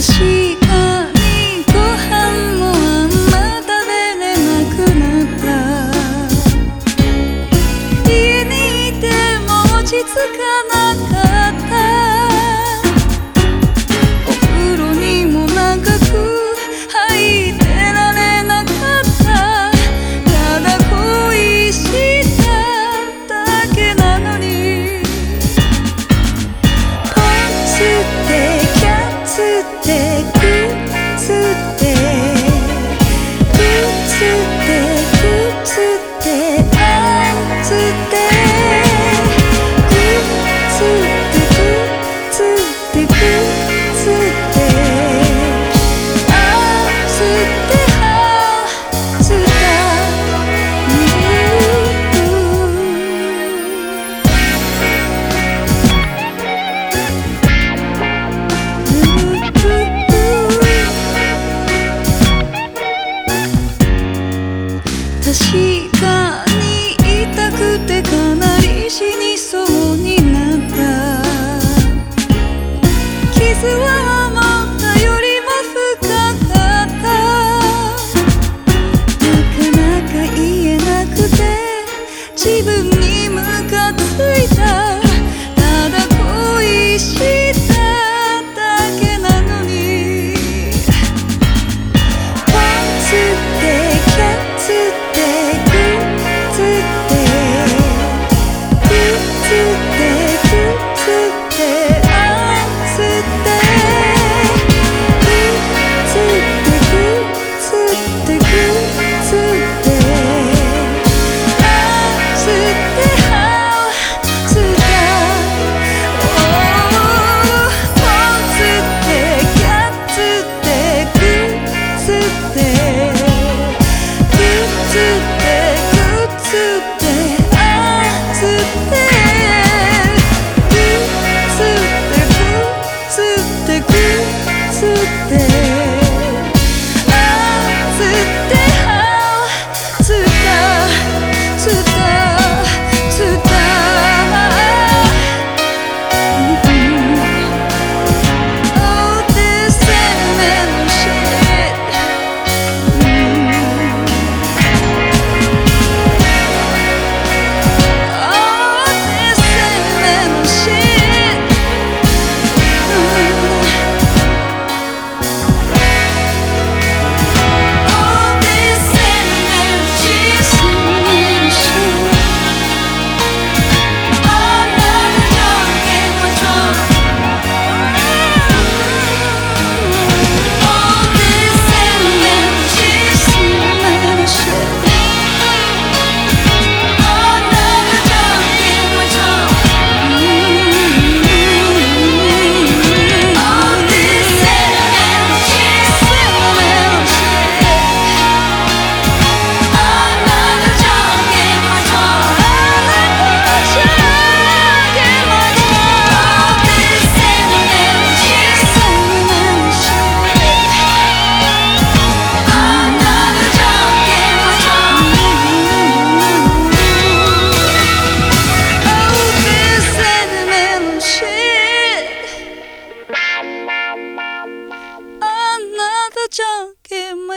ごはかにご飯もあんま食べれなくなった。家にいても落ち着かない確か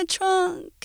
trunk.